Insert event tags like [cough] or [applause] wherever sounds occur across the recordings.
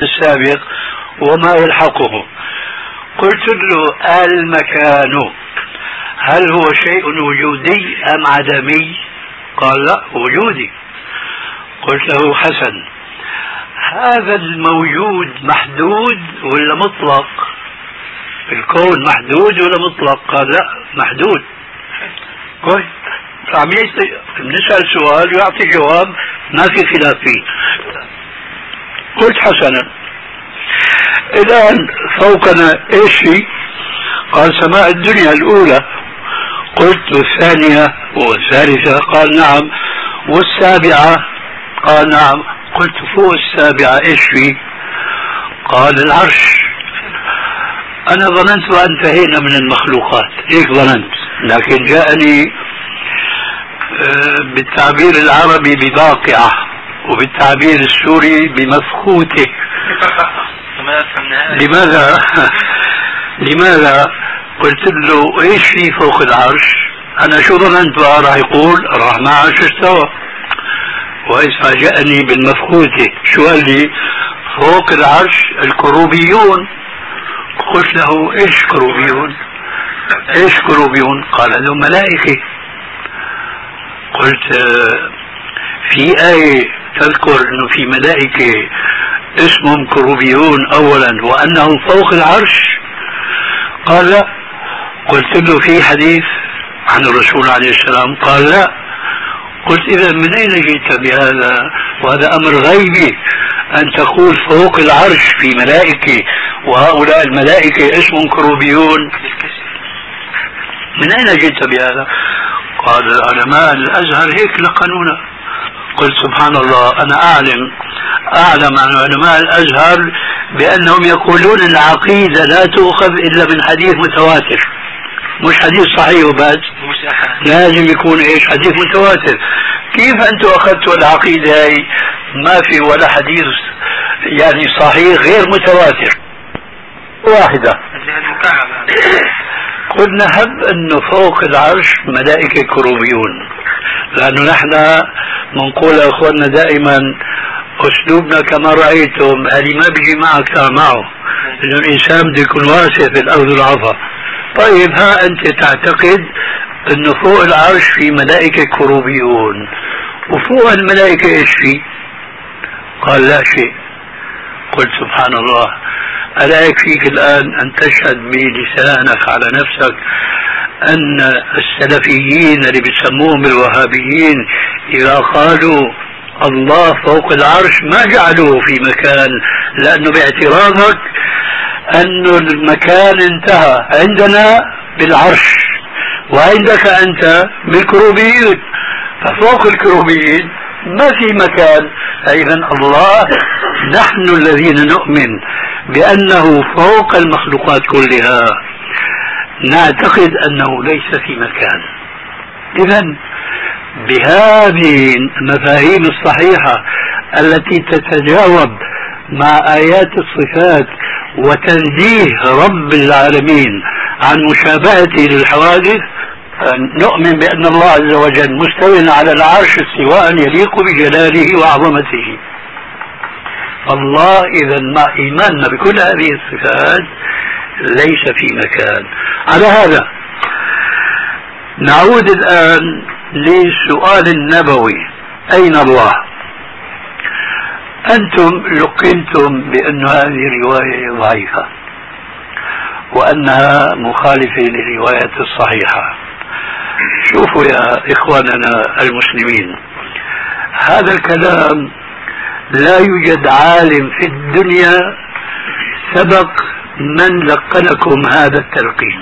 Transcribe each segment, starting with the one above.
السابق وما يلحقه. قلت له المكان هل هو شيء وجودي أم عدمي؟ قال لا وجودي. قلت له حسن هذا الموجود محدود ولا مطلق؟ الكون محدود ولا مطلق؟ قال لا محدود. كويس. عم نسأل سؤال ويعطي جواب ما في خلاف فيه. قلت حسنا. الآن فوقنا إيش في؟ قال سماء الدنيا الأولى. قلت والثانية والثالثة. قال نعم. والسابعة؟ قال نعم. قلت فوق السابعة إيش في؟ قال العرش. أنا ظننت انتهينا من المخلوقات. هيك ظننت. لكن جاءني آه، بالتعبير العربي بباقعة. وبالتعبير السوري بمفخوته [laughs] لماذا؟ لماذا قلت له إيش في فوق العرش؟ أنا شو ظننت؟ بقى راح يقول الرحمن عرش استوى. وإذ فاجأني بالمفخوته شو قال لي؟ فوق العرش الكروبيون. قلت له إيش كروبيون؟ إيش كروبيون؟ قال له ملائكة. قلت في آية تذكر إنه في ملائكة اسمهم كروبيون اولا وانهم فوق العرش. قال لا. قلت له في حديث عن الرسول عليه السلام قال لا. قلت إذا من أين جئت بهذا؟ وهذا أمر غيبي أن تقول فوق العرش في ملائكة وهؤلاء الملائكة اسمهم كروبيون. من أين جئت بهذا؟ قال العلماء الأزهر هيك لقنونا. قلت سبحان الله أنا أعلم أعلم عن علماء الأزهر بأنهم يقولون العقيدة لا تؤخذ إلا من حديث متواتر. مش حديث صحيح وبس. لازم يكون إيش؟ حديث متواتر. كيف أنتم أخذتوا العقيدة هاي؟ ما في ولا حديث يعني صحيح غير متواتر. واحدة. قلنا هب أنه فوق العرش ملائكة كروبيون. لأنه نحن بنقول يا أخواننا دائما أسلوبنا كما رأيتم اللي ما بيجي معك كان معه. إنه الإنسان بده يكون واسع في الأرض العفا طيب ها أنت تعتقد إنه فوق العرش في ملائكة كروبيون وفوق الملائكة إيش في؟ قال لا شيء. قلت سبحان الله ألا يكفيك الآن أن تشهد بلسانك على نفسك؟ أن السلفيين اللي بيسموهم الوهابيين إذا قالوا الله فوق العرش ما جعلوه في مكان لأنه باعتراضك أن المكان انتهى. عندنا بالعرش وعندك أنت بالكروبيين. ففوق الكروبيين ما في مكان. إذا الله نحن الذين نؤمن بأنه فوق المخلوقات كلها. نعتقد أنه ليس في مكان. إذا بهذه المفاهيم الصحيحة التي تتجاوب مع آيات الصفات وتنزيه رب العالمين عن مشابهته للحوادث نؤمن بأن الله عز وجل مستو على العرش استواء يليق بجلاله وعظمته. الله إذا مع إيماننا بكل هذه الصفات ليس في مكان. على هذا نعود الآن للسؤال النبوي. أين الله؟ أنتم لقنتم بأن هذه رواية ضعيفة وأنها مخالفة للرواية الصحيحة. شوفوا يا إخواننا المسلمين هذا الكلام لا يوجد عالم في الدنيا سبق من لقنكم هذا التلقين؟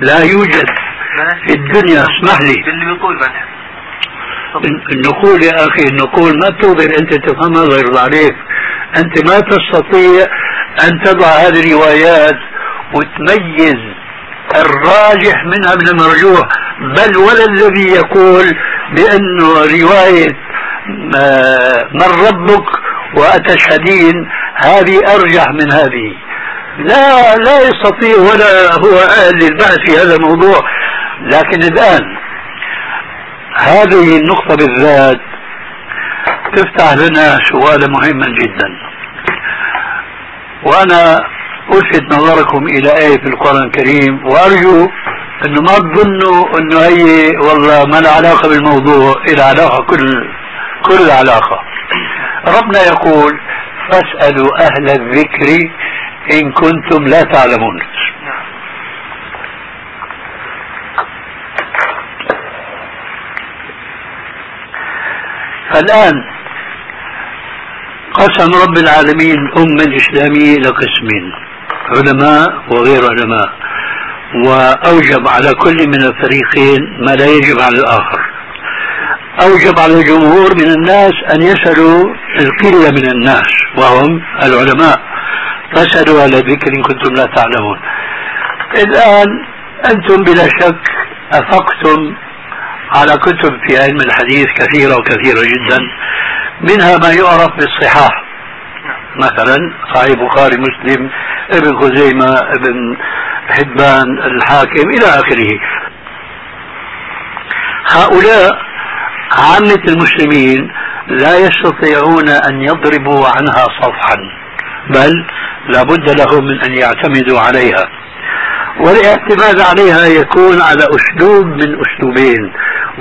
لا يوجد في الدنيا اسمح لي. النقول يا أخي النقول ما بتقدر أنت تفهمها غير عليك. أنت ما تستطيع أن تضع هذه الروايات وتميز الراجح منها من المرجوح. بل ولا الذي يقول بانه رواية من ربك وأتشهدين هذه أرجح من هذه. لا لا يستطيع ولا هو أهل للبحث في هذا الموضوع. لكن الآن هذه النقطة بالذات تفتح لنا سؤالا مهما جدا. وأنا ألفت نظركم إلى آية في القرآن الكريم وأرجو أنه ما تظنوا أنه هي والله ما لها علاقة بالموضوع إلى علاقة كل كل علاقة. ربنا يقول فاسألوا أهل الذكر إن كنتم لا تعلمون. فالآن قسم رب العالمين الأمة الإسلامية إلى قسمين علماء وغير علماء وأوجب على كل من الفريقين ما لا يجب على الآخر. أوجب على الجمهور من الناس أن يسألوا القلة من الناس وهم العلماء. فاسألوا على ذكر إن كنتم لا تعلمون. الآن أنتم بلا شك أفقتم على كتب في علم الحديث كثيرة وكثيرة جدا منها ما يعرف بالصحاح. مثلا صحيح بخاري مسلم ابن خزيمة ابن حبان الحاكم إلى آخره. هؤلاء عامة المسلمين لا يستطيعون أن يضربوا عنها صفحا. بل لابد لهم من أن يعتمدوا عليها. والاعتماد عليها يكون على أسلوب من أسلوبين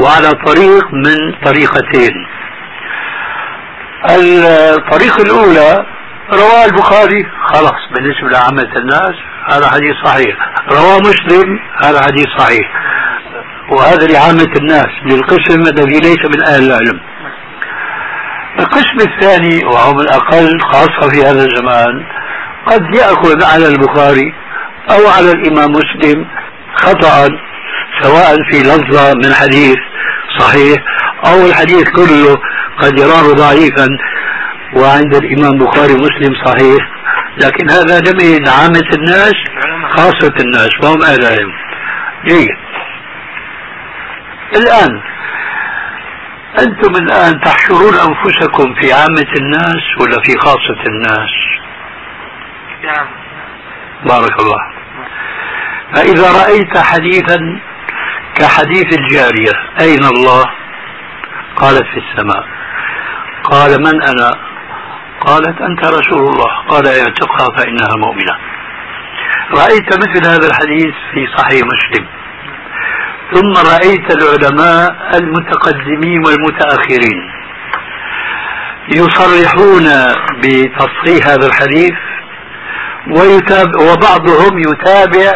وعلى طريق من طريقتين. الطريقة الأولى رواه البخاري خلاص بالنسبة لعامة الناس هذا حديث صحيح. رواه مسلم هذا حديث صحيح. وهذا لعامة الناس للقسم الذي ليس من أهل العلم. القسم الثاني وهم الأقل خاصة في هذا الزمان قد يأخذ على البخاري أو على الإمام مسلم خطأ سواء في لفظة من حديث صحيح أو الحديث كله قد يراه ضعيفا وعند الإمام بخاري مسلم صحيح. لكن هذا لم عامة الناس خاصة الناس وهم أهل العلم جيد. الآن أنتم الآن تحشرون أنفسكم في عامة الناس ولا في خاصة الناس؟ نعم. بارك الله. فإذا رأيت حديثا كحديث الجارية أين الله؟ قالت في السماء. قال من أنا؟ قالت أنت رسول الله. قال اعتقها فإنها مؤمنة. رأيت مثل هذا الحديث في صحيح مسلم. ثم رأيت العلماء المتقدمين والمتأخرين يصرحون بتصحيح هذا الحديث ويتابع وبعضهم يتابع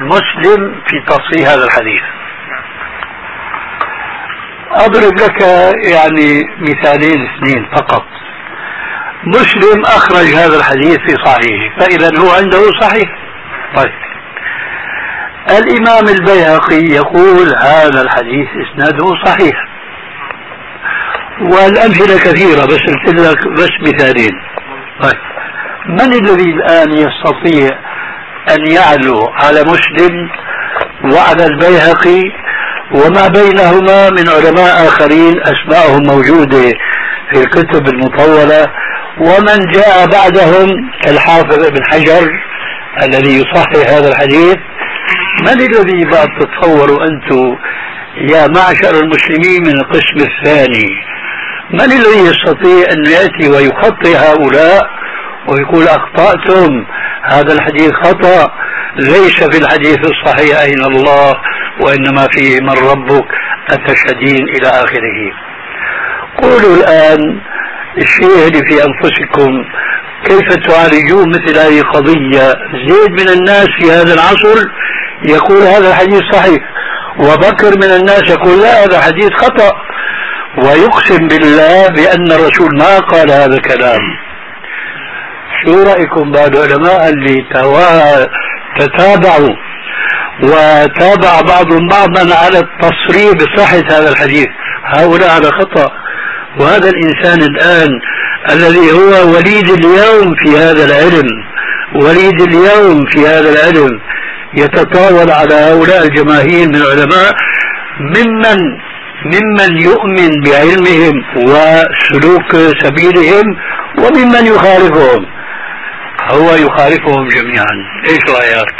مسلم في تصحيح هذا الحديث. أضرب لك يعني مثالين اثنين فقط. مسلم أخرج هذا الحديث في صحيحه فإذا هو عنده صحيح. طيب. الإمام البيهقي يقول هذا الحديث إسناده صحيح. والأمثلة كثيرة بس قلت لك بس مثالين. طيب. من الذي الآن يستطيع أن يعلو على مسلم وعلى البيهقي وما بينهما من علماء آخرين أسماءهم موجودة في الكتب المطولة؟ ومن جاء بعدهم كالحافظ ابن حجر الذي يصحح هذا الحديث من الذي بعد تتصوروا أنتم يا معشر المسلمين من القسم الثاني؟ من الذي يستطيع أن يأتي ويخطي هؤلاء ويقول أخطأتم؟ هذا الحديث خطأ. ليس في الحديث الصحيح أين الله وإنما فيه من ربك. أتشهدين إلى آخره. قولوا الآن الشيء اللي في أنفسكم كيف تعالجون مثل هذه القضية زيد من الناس في هذا العصر يقول هذا الحديث صحيح وبكر من الناس يقول لا هذا حديث خطأ. ويقسم بالله بأن الرسول ما قال هذا الكلام. شو رأيكم بعد علماء اللي تتابعوا؟ وتابع بعضهم بعضا على التصريح بصحة هذا الحديث. هؤلاء على خطأ. وهذا الإنسان الآن الذي هو وليد اليوم في هذا العلم وليد اليوم في هذا العلم يتطاول على هؤلاء الجماهير من العلماء ممن ممن يؤمن بعلمهم وسلوك سبيلهم وممن يخالفهم. هو يخالفهم جميعا. إيش رأيك؟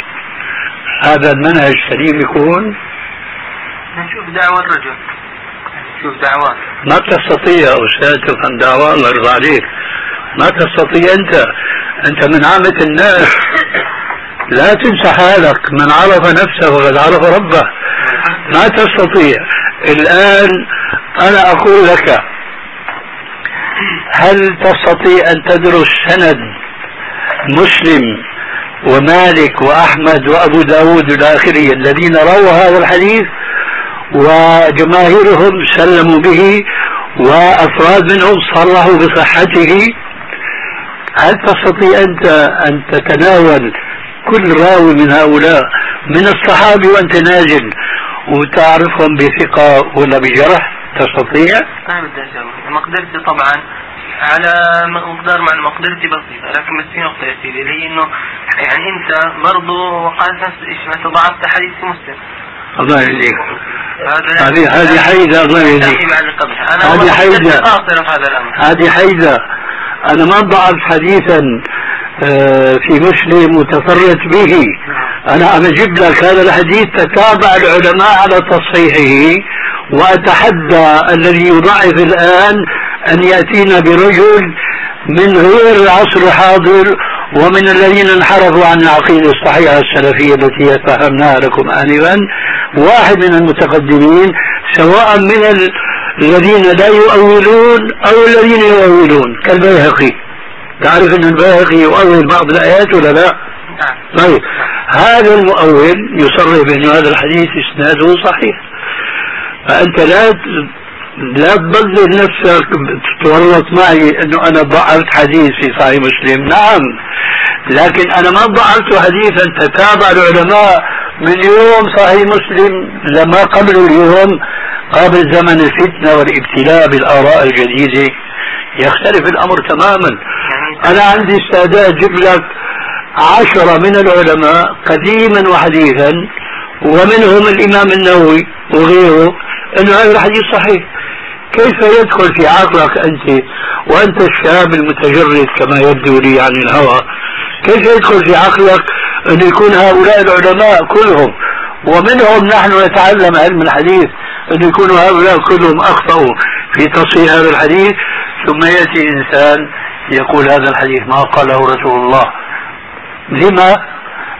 هذا المنهج سليم يكون؟ نشوف دعوة الرجل. ما تستطيع أستاذ تفهم دعوة الله يرضى عليك. ما تستطيع أنت أنت من عامة الناس. لا تنسى حالك من عرف نفسه فقد عرف ربه. ما تستطيع. الآن أنا أقول لك هل تستطيع أن تدرس سند مسلم ومالك وأحمد وأبو داود إلى آخره الذين رووا هذا الحديث؟ وجماهيرهم سلموا به وأفراد منهم صرحوا بصحته. هل تستطيع أنت أن تتناول كل راوي من هؤلاء من الصحابة وأنت نازل وتعرفهم بثقة ولا بجرح؟ تستطيع؟ ما بدي أجاوب مقدرتي طبعا على مقدار مع مقدرتي بسيطة لكن بس في نقطة يا سيدي اللي هي إنه يعني أنت برضه وقعت نفس الشيء ما ضعفت حديث مسلم. الله يهديك. هذه هذه حيدة الله يهديك. هذه حيدة هذه حيدة أنا ما ضعف حديثا آه، في مسلم وتفرت به. أنا أنا أجيب لك هذا الحديث تتابع العلماء على تصحيحه وأتحدى الذي يضعف الآن أن يأتينا برجل من غير العصر الحاضر ومن الذين انحرفوا عن العقيدة الصحيحة السلفية التي فهمناها لكم آنفا واحد من المتقدمين سواء من الذين لا يؤولون أو الذين يؤولون كالبيهقي تعرف أن البيهقي يؤول بعض الآيات ولا لا؟ نعم. طيب هذا المؤول يصرح بأن هذا الحديث إسناده صحيح فأنت لا لا تضلل نفسك تتورط معي أنه أنا ضعفت حديث في صحيح مسلم. نعم. لكن أنا ما ضعفت حديثا. تتابع العلماء من يوم صحيح مسلم لما قبل اليوم قبل زمن الفتنة والابتلاء بالآراء الجديدة. يختلف الأمر تماما. أنا عندي استعداد أجيب لك عشرة من العلماء قديما وحديثا ومنهم الإمام النووي وغيره أنه هذا الحديث صحيح. كيف يدخل في عقلك أنت وأنت الشاب المتجرد كما يبدو لي عن الهوى؟ كيف يدخل في عقلك أن يكون هؤلاء العلماء كلهم ومنهم نحن نتعلم علم الحديث أن يكونوا هؤلاء كلهم أخطأوا في تصحيح هذا الحديث؟ ثم يأتي إنسان يقول هذا الحديث ما قاله رسول الله. لما؟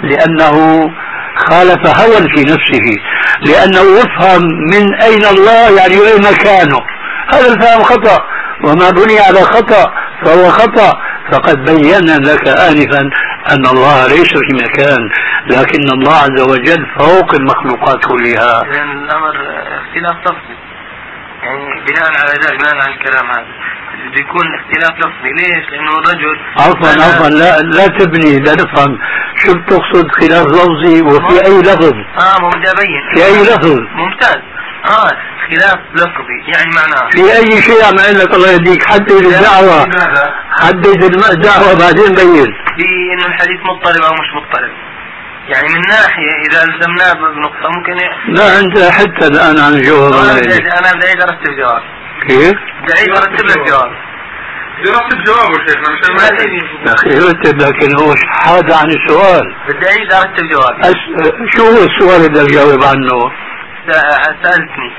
لأنه خالف هوى في نفسه لأنه يفهم من أين الله يعني أين مكانه. هذا الفهم خطأ وما بني على خطأ فهو خطأ. فقد بينا لك آنفا أن الله ليس في مكان لكن الله عز وجل فوق المخلوقات كلها. إذا الأمر اختلاف لفظي. يعني بناء على ذلك بناء على الكلام هذا. بده يكون اختلاف لفظي. ليش؟ لأنه الرجل عفوا عفوا. لا لا تبني لا تفهم. شو بتقصد خلاف لفظي؟ وفي أي لفظ؟ آه ما بدي أبين في أي لفظ؟ ممتاز. آه خلاف لفظي يعني معناه. في أي شيء عم أقول لك الله يهديك؟ حدد الدعوه حدد الدعوه بعدين بين في إنه الحديث مضطرب أو مش مضطرب. يعني من ناحية إذا ألزمناه بنقطة ممكن لا أنت حتى الآن عن الجواب أنا بدي بدي أرتب جواب. كيف؟ بدي أعيد أرتب لك جواب. بدي أرتب جوابه شيخنا مشان ما يا أخي رتب لكن هو حاد عن السؤال. بدي أعيد أرتب جوابي أس... شو هو السؤال اللي أجاوب عنه؟ سألتني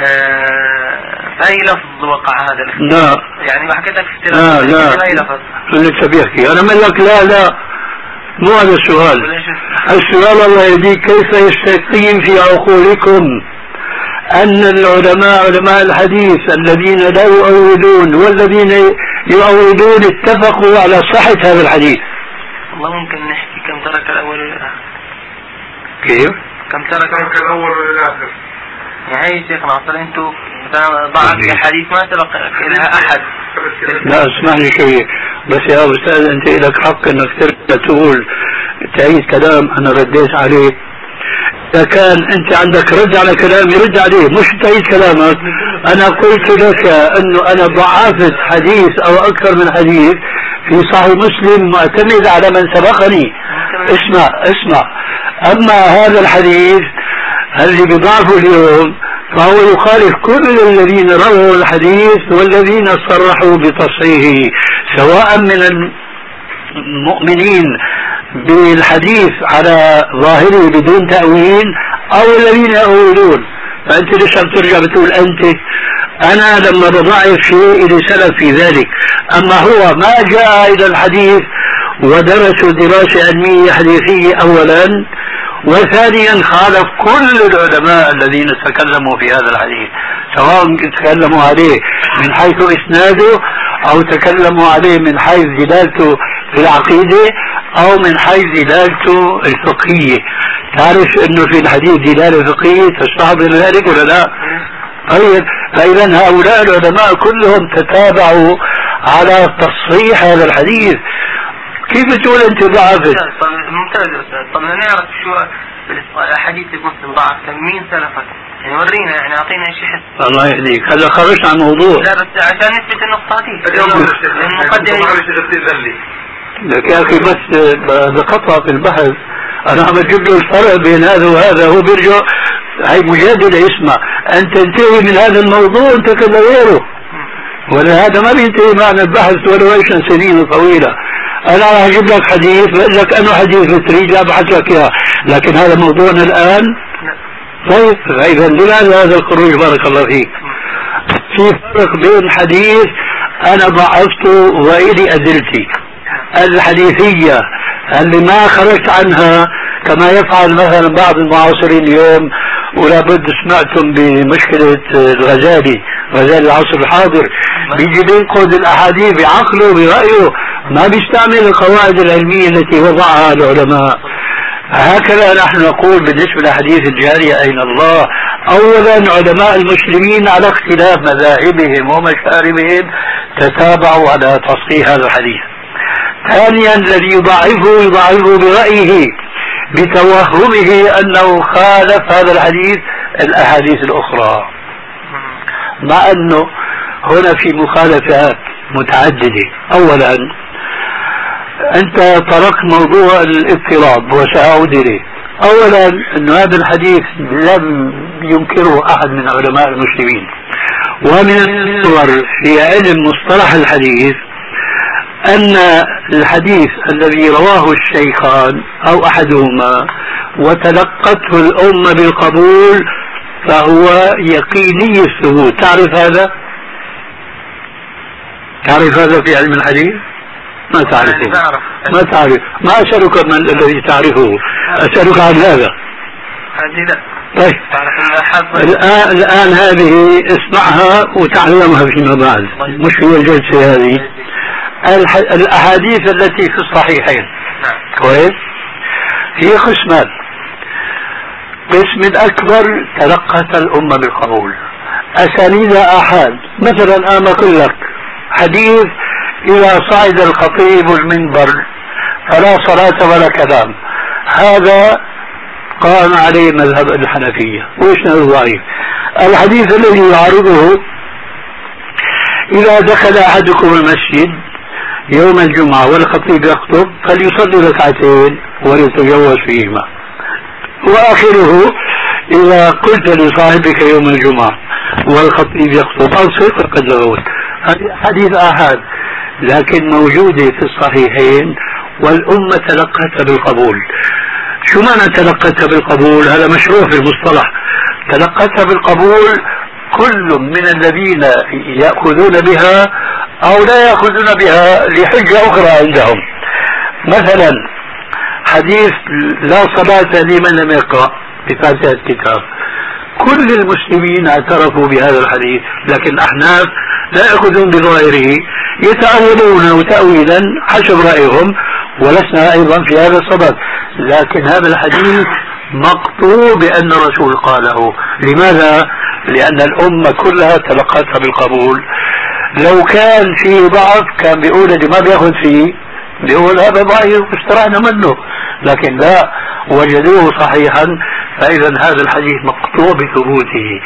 آه بأي لفظ وقع هذا الاختلاف؟ لا. يعني ما حكيت لك لا لا. بأي لفظ؟ لسه بيحكي أنا بقول لك لا لا. مو هذا السؤال. السؤال الله يهديك كيف يستقيم في عقولكم أن العلماء علماء الحديث الذين لا يؤولون والذين يؤولون اتفقوا على صحة هذا الحديث؟ والله ممكن نحكي كم ترك الأول والآخر. كيف؟ كم ترك ترك الأول والآخر يعني شيخ ناصر أنتم ضعف الحديث ما سبق لها أحد. لا اسمعني شوي بس يا أستاذ أنت لك حق إنك ترجع تقول تعيد كلام أنا رديت عليه. إذا كان أنت عندك رد على كلامي رد عليه مش تعيد كلامك. أنا قلت لك إنه أنا ضعفت حديث أو أكثر من حديث في صحيح مسلم معتمد على من سبقني. اسمع اسمع. أما هذا الحديث اللي بضعفه اليوم فهو يخالف كل الذين رووا الحديث والذين صرحوا بتصحيحه سواء من المؤمنين بالحديث على ظاهره بدون تأويل أو الذين يؤولون فأنت ليش عم ترجع بتقول أنت؟ أنا لما بضعف شيء إلي سلف في ذلك. أما هو ما جاء إلى الحديث ودرسوا دراسة علمية حديثية أولا وثانيا خالف كل العلماء الذين تكلموا في هذا الحديث سواء تكلموا عليه من حيث إسناده أو تكلموا عليه من حيث دلالته في العقيدة أو من حيث دلالته الفقهية تعرف أنه في الحديث دلالة فقهية تستحضر ذلك ولا لا؟ طيب فإذا هؤلاء العلماء كلهم تتابعوا على تصحيح هذا الحديث كيف تقول أنت ضعفت؟ ممتاز يا أستاذ. طب نعرف شو الأحاديث المسلم ضعف. مين سلفك؟ يعني ورينا يعني أعطينا شيء حس. الله يهديك. هذا خرجت عن الموضوع لا بس عشان نثبت النقطة هذه. المقدمة لك يا أخي بس بقطع في البحث. أنا عم بجيب له الفرق بين هذا وهذا. هو بيرجع هي مجادلة اسمع أنت تنتهي من هذا الموضوع أنت كذا غيره. ولا هذا ما بينتهي معنا البحث ولو إيش سنين طويلة أنا راح أجيب لك حديث بقول لك أنه حديث تريد أبحث لك إياه. لكن هذا موضوعنا الآن. طيب فاذا لماذا هذا الخروج بارك الله فيك. في فرق بين حديث أنا ضعفته وإلي أدلتي. الحديثية اللي ما خرجت عنها كما يفعل مثلا بعض المعاصرين اليوم ولا بد سمعتم بمشكلة الغزالي غزالي العصر الحاضر. بيجي بينقد الأحاديث بعقله برأيه. ما بيستعمل القواعد العلمية التي وضعها العلماء. هكذا نحن نقول بالنسبة لحديث الجارية أين الله؟ أولا علماء المسلمين على اختلاف مذاهبهم ومشاربهم تتابعوا على تصحيح هذا الحديث. ثانيا الذي يضعفه يضعفه برأيه. بتوهمه أنه خالف هذا الحديث الأحاديث الأخرى. مع أنه هنا في مخالفات متعددة. أولا أنت تركت موضوع الاضطراب وسأعود إليه. أولا أن هذا الحديث لم ينكره أحد من علماء المسلمين. ومن الصور في علم مصطلح الحديث أن الحديث الذي رواه الشيخان أو أحدهما وتلقته الأمة بالقبول فهو يقيني الثبوت. تعرف هذا؟ تعرف هذا في علم الحديث؟ ما تعرفه. ما تعرف. ما أسألك من الذي تعرفه. أسألك عن هذا. طيب. الآن, الآن هذه اسمعها وتعلمها فيما بعد. طيب. مش هي الجلسة هذه. الأحاديث التي في الصحيحين. نعم. كويس؟ هي قسمان. قسم الأكبر تلقت الأمة بالقبول. أسانيد آحاد. مثلا أنا أقول لك. حديث إذا صعد الخطيب المنبر. فلا صلاة ولا كلام. هذا قام عليه مذهب الحنفية. وإسناد ضعيف؟ الحديث الذي يعارضه إذا دخل أحدكم المسجد يوم الجمعة والخطيب يخطب فليصلي ركعتين وليتجوز فيهما. وآخره إذا قلت لصاحبك يوم الجمعة والخطيب يخطب أنصت فقد لغوت هذه حديث آحاد لكن موجودة في الصحيحين والأمة تلقتها بالقبول. شو معنى تلقتها بالقبول؟ هذا مشروع في المصطلح. تلقتها بالقبول كل من الذين يأخذون بها أو لا يأخذون بها لحجة أخرى عندهم. مثلا حديث لا صلاة لمن لم يقرأ بفاتحة الكتاب. كل المسلمين اعترفوا بهذا الحديث لكن الأحناف لا يأخذون بظاهره يتأولون تأويلا حسب رأيهم ولسنا أيضا في هذا الصدد. لكن هذا الحديث مقطوع بأن الرسول قاله. لماذا؟ لأن الأمة كلها تلقتها بالقبول. لو كان فيه ضعف كان بيقول اللي ما بياخذ فيه بيقول هذا ضعيف واسترحنا منه. لكن لا وجدوه صحيحا فإذا هذا الحديث مقطوع بثبوته.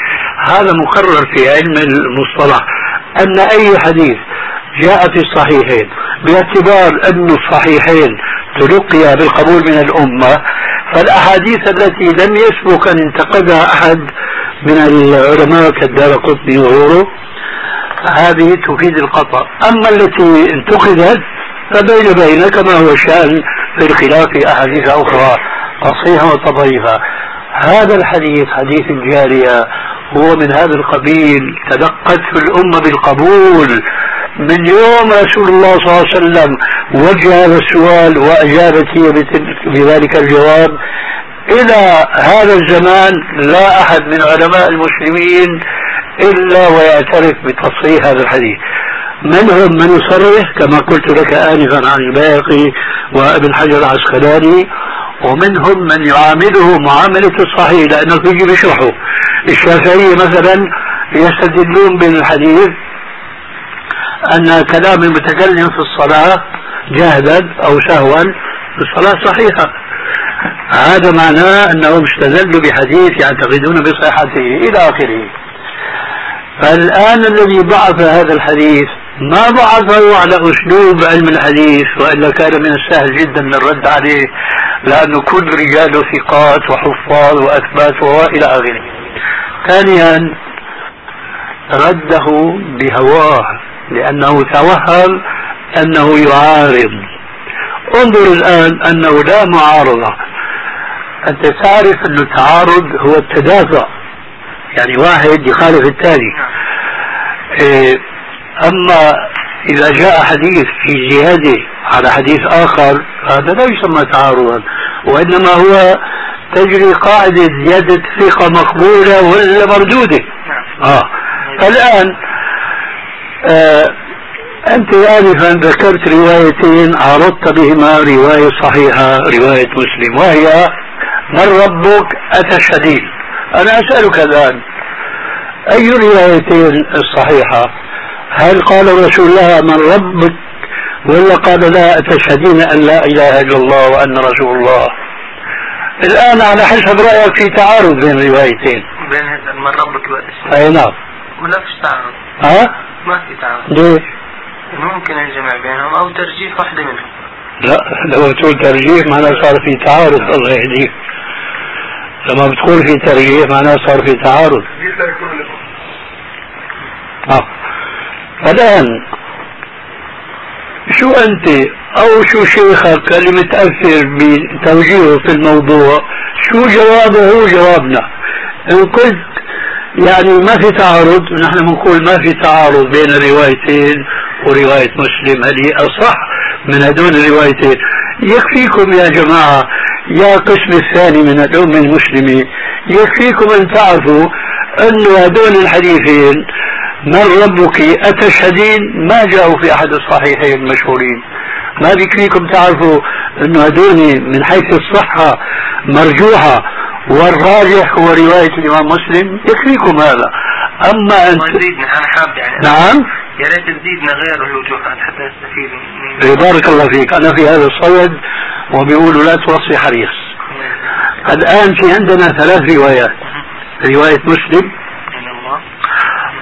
هذا مقرر في علم المصطلح أن أي حديث جاء في الصحيحين باعتبار أن الصحيحين تلقي بالقبول من الأمة فالأحاديث التي لم يسبق أن انتقدها أحد من العلماء كالدار قطني وغيره هذه تفيد القطع. أما التي انتقدت فبين بين كما هو الشأن في الخلاف أحاديث أخرى تصحيحا وتضعيفا هذا الحديث حديث الجارية هو من هذا القبيل تلقته الأمة بالقبول. من يوم رسول الله صلى الله عليه وسلم وجه هذا السؤال وأجابت هي بذلك الجواب إلى هذا الزمان لا أحد من علماء المسلمين إلا ويعترف بتصحيح هذا الحديث. منهم من يصرح؟ كما قلت لك آنفا عن الباقي وابن حجر العسقلاني. ومنهم من يعامله معاملة الصحيح؟ لأنه يجي بيشرحه. الشافعية مثلا يستدلون بالحديث أن كلام المتكلم في الصلاة جهدا أو سهوا الصلاة صحيحة. هذا معناه أنهم استدلوا بحديث يعتقدون بصحته إلى آخره. فالآن الذي ضعف هذا الحديث ما ضعفه على أسلوب علم الحديث وإلا كان من السهل جدا الرد عليه لأنه كل رجاله ثقات وحفاظ وأثبات وإلى آخره. ثانيا رده بهواه لأنه توهم أنه يعارض. انظر الآن أنه لا معارضة. أنت تعرف أن التعارض هو التدافع. يعني واحد يخالف الثاني. إيه أما إذا جاء حديث في زيادة على حديث آخر هذا لا يسمى تعارضا وإنما هو تجري قاعدة زيادة ثقة مقبولة ولا مردودة. آه. فالآن آه أنت آنفا ذكرت روايتين عرضت بهما رواية صحيحة رواية مسلم وهي من ربك أتى الشديد أنا أسألك الآن أي الروايتين الصحيحة هل قال رسول الله من ربك ولا قال لا تشهدين أن لا إله إلا الله وأن رسول الله؟ الآن على حسب رأيك في تعارض بين الروايتين بين من ربك وأتى أي نعم. ولا فيش تعارض. ها؟ ما في تعارض. ليش؟ ممكن الجمع بينهم أو ترجيح واحدة منهم. لا لو تقول ترجيح معناه صار في تعارض الله يهديك لما بتقول في ترجيح معناه صار في تعارض. آه. الآن شو أنت أو شو شيخك اللي متأثر بتوجيهه في الموضوع؟ شو جوابه هو جوابنا؟ إن قلت يعني ما في تعارض نحن بنقول ما في تعارض بين الروايتين ورواية مسلم. هذه أصح من هدول الروايتين؟ يكفيكم يا جماعة يا قسم الثاني من الأمة المسلمة يكفيكم أن تعرفوا أن هدول الحديثين من ربك أتشهدين ما جاءوا في أحد الصحيحين المشهورين. ما بيكفيكم تعرفوا أنه هدول من حيث الصحة مرجوحة والراجح هو رواية الإمام مسلم يكفيكم هذا. أما أنت أنا حاب يعني. نعم؟ يا ريت تزيدنا غير الوجوهات حتى نستفيد من بارك الله فيك. أنا في هذا الصيد وبيقولوا لا توصي حريص. الآن في عندنا ثلاث روايات. رواية مسلم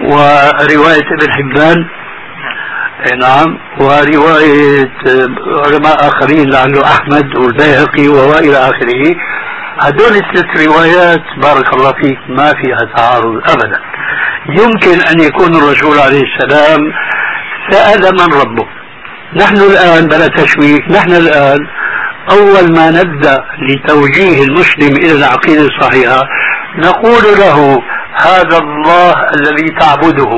ورواية ابن حبان. نعم. ورواية علماء آخرين لعله أحمد والبيهقي وإلى آخره. هدول الثلاث روايات بارك الله فيك ما فيها تعارض أبدا. يمكن أن يكون الرسول عليه السلام سأل من ربه. نحن الآن بلا تشويش نحن الآن أول ما نبدأ لتوجيه المسلم إلى العقيدة الصحيحة نقول له هذا الله الذي تعبده.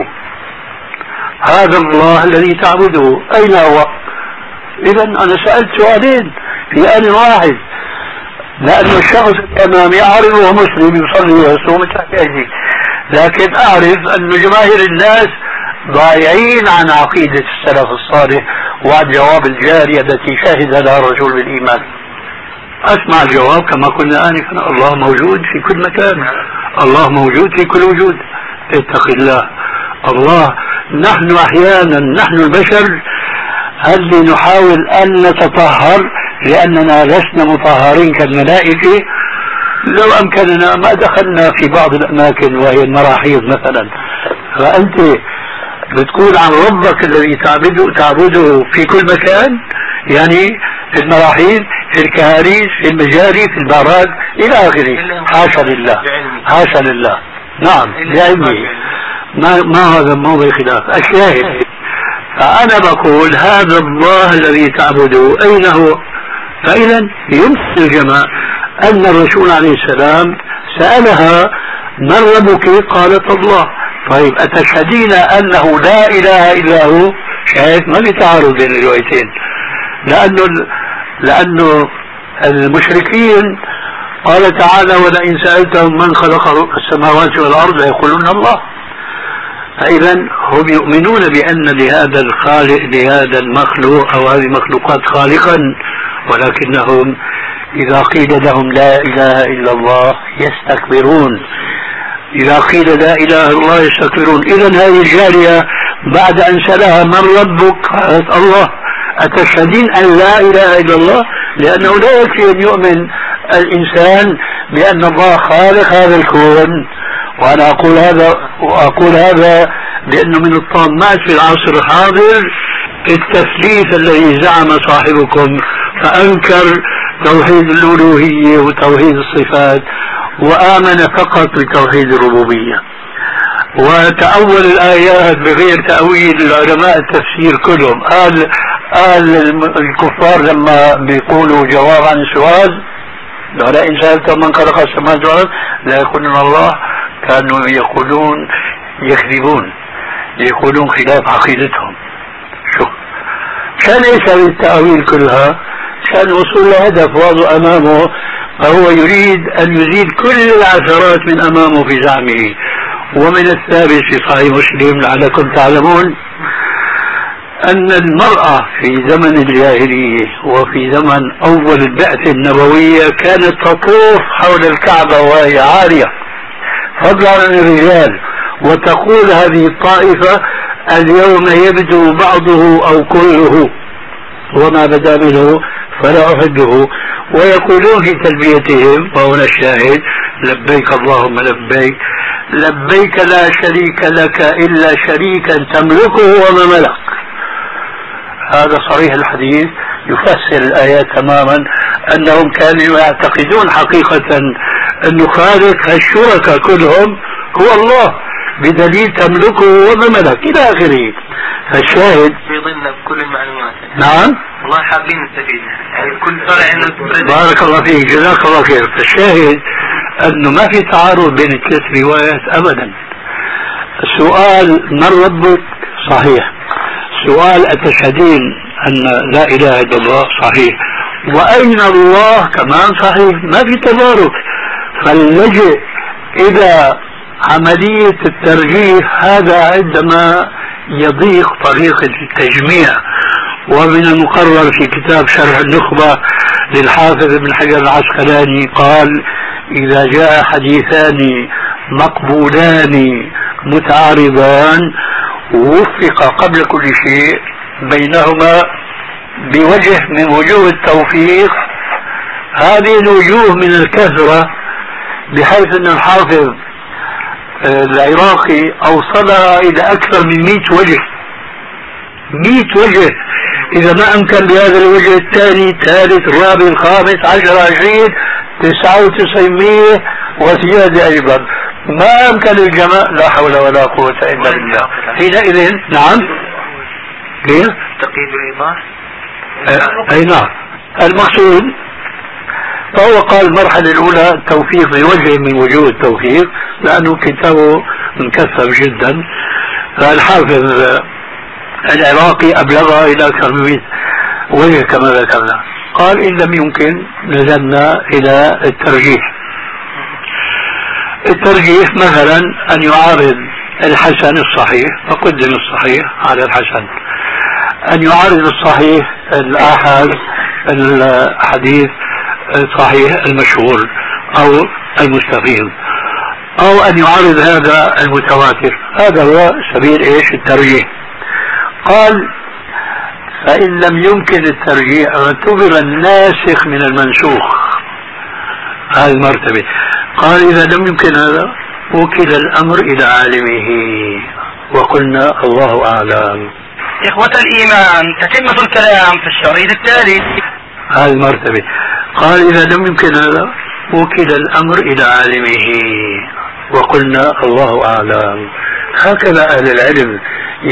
هذا الله الذي تعبده. أين هو؟ إذا أنا سألت سؤالين في آن واحد. لأن الشخص الأمامي وهو مسلم يصلي ويصوم تحت أيدي لكن أعرف أن جماهير الناس ضايعين عن عقيدة السلف الصالح وعن جواب الجارية التي شهد لها الرجل بالإيمان أسمع الجواب كما قلنا آنفا. الله موجود في كل مكان. الله موجود في كل وجود. اتق الله. الله نحن أحيانا نحن البشر هل نحاول أن نتطهر؟ لأننا لسنا مطهرين كالملائكة. لو أمكننا ما دخلنا في بعض الأماكن وهي المراحيض مثلا. فأنت بتقول عن ربك الذي تعبده تعبده في كل مكان يعني في المراحيض في الكهاريس في المجاري في البارات إلى آخره. حاشا لله. حاشا لله. نعم بعلمه. ما, ما هذا موضع خلاف الشاهد. فأنا بقول هذا الله الذي تعبده. أين هو؟ فإذا يمكن الجماعة أن الرسول عليه السلام سألها من ربك؟ قالت الله. طيب أتشهدين أنه لا إله إلا هو؟ شايف ما في تعارض بين الروايتين. لأنه لأنه المشركين قال تعالى ولئن سألتهم من خلق السماوات والأرض يقولون الله. فإذا هم يؤمنون بأن لهذا الخالق لهذا المخلوق أو هذه المخلوقات خالقا. ولكنهم إذا قيل لهم لا إله إلا الله يستكبرون. إذا قيل لا إله إلا الله يستكبرون. إذا هذه الجارية بعد أن سألها من ربك؟ قالت الله أتشهدين أن لا إله إلا الله؟ لأنه لا يكفي أن يؤمن الإنسان بأن الله خالق هذا الكون. وأنا أقول هذا وأقول هذا لأنه من الطامات في العصر الحاضر التثليث الذي زعم صاحبكم فأنكر توحيد الألوهية وتوحيد الصفات وآمن فقط بتوحيد الربوبية. وتأول الآيات بغير تأويل العلماء التفسير كلهم. قال قال الكفار لما بيقولوا جواب عن السؤال ولئن سألتم من خلق السماوات والأرض لا يقولون الله. كانوا يقولون يكذبون. يقولون خلاف عقيدتهم. شو يسأل التأويل كلها. كان وصول لهدف واضح أمامه فهو يريد أن يزيد كل العثرات من أمامه في زعمه. ومن الثابت في صحيح مسلم لعلكم تعلمون أن المرأة في زمن الجاهلية وفي زمن أول البعثة النبوية كانت تطوف حول الكعبة وهي عارية. فضلا عن الرجال وتقول هذه الطائفة اليوم يبدو بعضه أو كله وما بدا منه فلا أحبه ويقولون في تلبيتهم وهنا الشاهد لبيك اللهم لبيك لبيك لا شريك لك إلا شريكا تملكه وما ملك. هذا صريح الحديث يفسر الآيات تماما أنهم كانوا يعتقدون حقيقة أن خالق الشركاء كلهم هو الله بدليل تملكه وما ملك. إلى آخره. فالشاهد في ضمن كل المعلومات. نعم. والله حابين نستفيد يعني كل إنه بارك الله فيك. جزاك الله خير. فالشاهد أنه ما في تعارض بين الثلاث روايات ابدا. السؤال من ربك صحيح. سؤال أتشهدين أن لا إله إلا الله صحيح. وأين الله؟ كمان صحيح. ما في تبارك. فاللجئ إلى عملية الترجيح. هذا عندما يضيق طريق التجميع. ومن المقرر في كتاب شرح النخبة للحافظ ابن حجر العسقلاني قال إذا جاء حديثان مقبولان متعارضان وفق قبل كل شيء بينهما بوجه من وجوه التوفيق هذه الوجوه من الكثرة بحيث أن الحافظ آه، العراقي أوصلها إلى أكثر من مئة وجه مئة وجه إذا ما أمكن بهذا الوجه الثاني الثالث الرابع الخامس عشر عشرين تسعة وتسعمية وزيادة أيضا. ما أمكن الجماع لا حول ولا قوة إلا بالله. حينئذ نعم. كيف؟ تقييد الإيضاح. أي نعم. المقصود فهو قال المرحلة الأولى التوفيق بوجه من وجوه التوفيق لأنه كتابه مكثف جدا. فالحافظ العراقي أبلغها إلى أكثر من وجه كما ذكرنا. قال إن لم يمكن نزلنا إلى الترجيح. الترجيح مثلا أن يعارض الحسن الصحيح فقدم الصحيح على الحسن. أن يعارض الصحيح الآحاد الحديث الصحيح المشهور أو المستفيض أو أن يعارض هذا المتواتر. هذا هو سبيل إيش؟ الترجيح. قال فإن لم يمكن الترجيح اعتبر الناسخ من المنسوخ. هذه المرتبة. قال إذا لم يمكن هذا وكل الأمر إلى عالمه. وقلنا الله أعلم. إخوة الإيمان تتمة الكلام في الشريط التالي هذه المرتبة. قال إذا لم يمكن هذا وكل الأمر إلى عالمه. وقلنا الله أعلم. هكذا أهل العلم.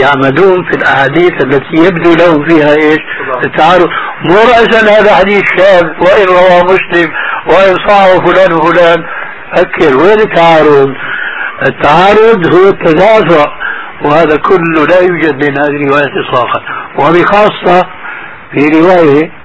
يعمدون في الأحاديث التي يبدو لهم فيها إيش؟ التعارض. مو رأسا هذا حديث شاذ وإن رواه مسلم وإن صاحه فلان وفلان. فكر وين التعارض؟ التعارض هو التدافع وهذا كله لا يوجد بين هذه الروايات إطلاقا. وبخاصة في رواية